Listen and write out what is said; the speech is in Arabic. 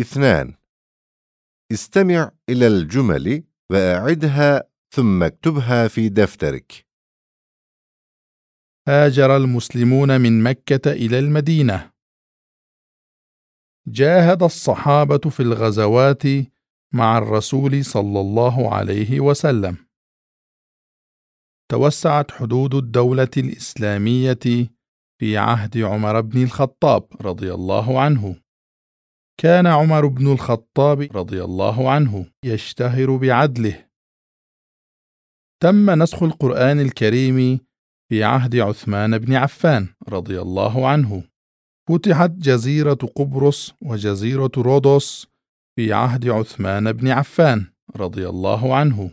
اثنان استمع إلى الجمل وأعدها ثم اكتبها في دفترك هاجر المسلمون من مكة إلى المدينة. جاهد الصحابة في الغزوات مع الرسول صلى الله عليه وسلم. توسعت حدود الدولة الإسلامية في عهد عمر بن الخطاب رضي الله عنه. كان عمر بن الخطاب رضي الله عنه يشتهر بعدله. تم نسخ القرآن الكريم في عهد عثمان بن عفان رضي الله عنه فتحت جزيرة قبرص وجزيرة رودوس في عهد عثمان بن عفان رضي الله عنه